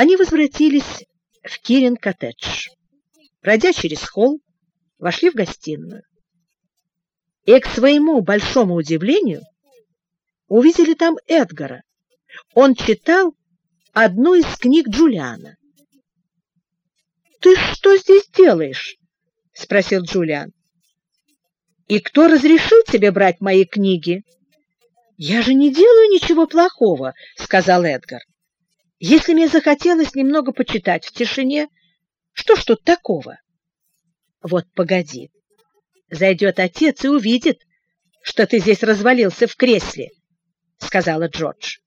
Они возвратились в Кирин-коттедж. Пройдя через холл, вошли в гостиную. И к своему большому удивлению увидели там Эдгара. Он читал одну из книг Джулиана. «Ты что здесь делаешь?» — спросил Джулиан. «И кто разрешил тебе брать мои книги?» «Я же не делаю ничего плохого», — сказал Эдгар. «Если мне захотелось немного почитать в тишине, что ж тут такого?» «Вот погоди, зайдет отец и увидит, что ты здесь развалился в кресле», — сказала Джордж.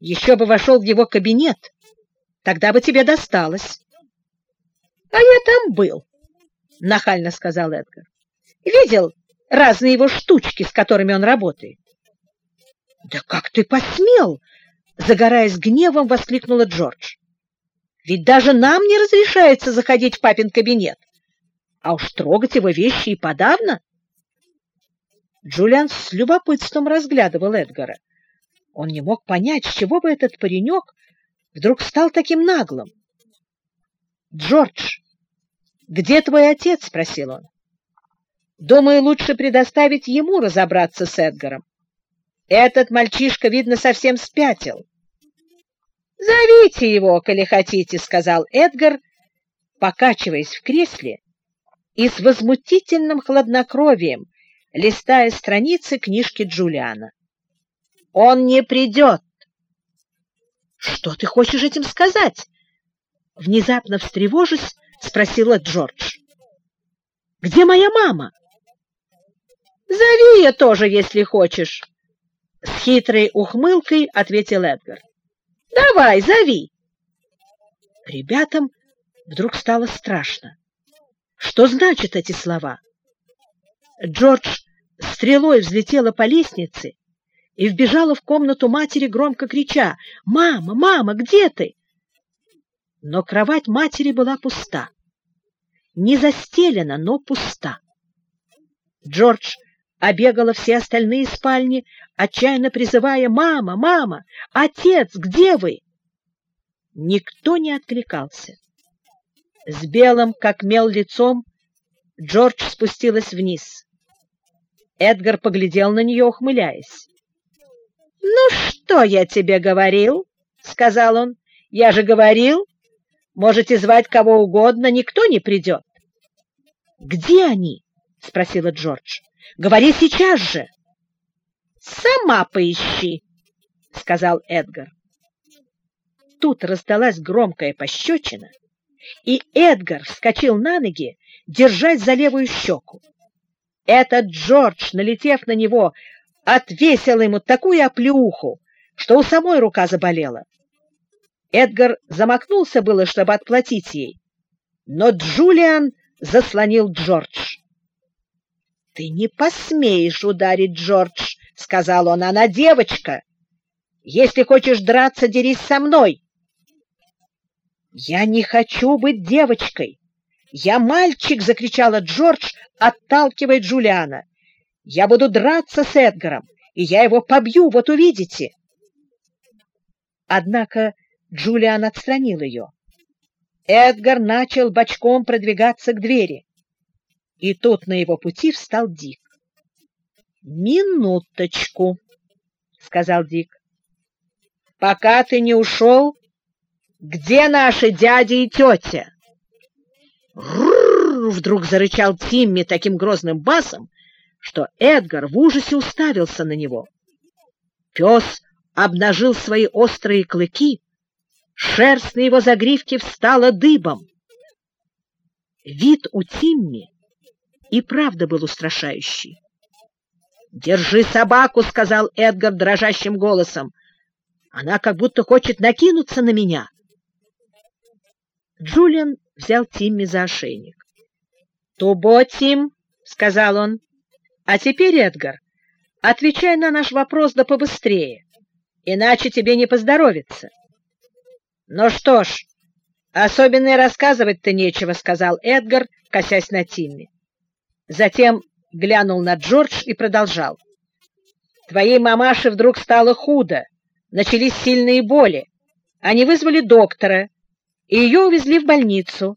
«Еще бы вошел в его кабинет, тогда бы тебе досталось». «А я там был», — нахально сказал Эдгар. «Видел разные его штучки, с которыми он работает. «Да как ты посмел?» — загораясь гневом, воскликнула Джордж. «Ведь даже нам не разрешается заходить в папин кабинет, а уж трогать его вещи и подавно». Джулиан с любопытством разглядывал Эдгара. Он не мог понять, с чего бы этот паренек вдруг стал таким наглым. «Джордж, где твой отец?» — спросил он. «Думаю, лучше предоставить ему разобраться с Эдгаром. Этот мальчишка, видно, совсем спятил. «Зовите его, коли хотите», — сказал Эдгар, покачиваясь в кресле и с возмутительным хладнокровием, листая страницы книжки Джулиана. «Он не придет!» «Что ты хочешь этим сказать?» Внезапно встревожись, спросила Джордж. «Где моя мама?» «Зови ее тоже, если хочешь!» С хитрой ухмылкой ответил Эдгар. «Давай, зови!» Ребятам вдруг стало страшно. Что значат эти слова? Джордж стрелой взлетела по лестнице и вбежала в комнату матери, громко крича «Мама, мама, где ты?» Но кровать матери была пуста. Не застелена, но пуста. Джордж обегала все остальные спальни, отчаянно призывая «Мама! Мама! Отец! Где вы?» Никто не откликался. С белым, как мел, лицом Джордж спустилась вниз. Эдгар поглядел на нее, ухмыляясь. «Ну, что я тебе говорил?» — сказал он. «Я же говорил, можете звать кого угодно, никто не придет». «Где они?» — спросила Джордж. Говори сейчас же. Сама поищи, сказал Эдгар. Тут раздалась громкая пощечина, и Эдгар вскочил на ноги, держась за левую щеку. Этот Джордж, налетев на него, отвесил ему такую оплеуху, что у самой рука заболела. Эдгар замахнулся было, чтобы отплатить ей, но Джулиан заслонил Джордж. — Ты не посмеешь ударить, Джордж, — сказал он, — она девочка. Если хочешь драться, дерись со мной. — Я не хочу быть девочкой. Я мальчик, — закричала Джордж, отталкивая Джулиана. Я буду драться с Эдгаром, и я его побью, вот увидите. Однако Джулиан отстранил ее. Эдгар начал бочком продвигаться к двери. И тут на его пути встал Дик. «Минуточку», — сказал Дик. «Пока ты не ушел, где наши дядя и тетя?» «Рррр!» — вдруг зарычал Тимми таким грозным басом, что Эдгар в ужасе уставился на него. Пес обнажил свои острые клыки, шерсть на его загривке встала дыбом. Вид у Тимми и правда был устрашающий. «Держи собаку!» — сказал Эдгар дрожащим голосом. «Она как будто хочет накинуться на меня!» Джулиан взял Тимми за ошейник. «Тубо, Тим!» — сказал он. «А теперь, Эдгар, отвечай на наш вопрос да побыстрее, иначе тебе не поздоровится». «Ну что ж, особенно рассказывать-то нечего», — сказал Эдгар, косясь на Тимми. Затем глянул на Джордж и продолжал. «Твоей мамаше вдруг стало худо, начались сильные боли. Они вызвали доктора, и ее увезли в больницу.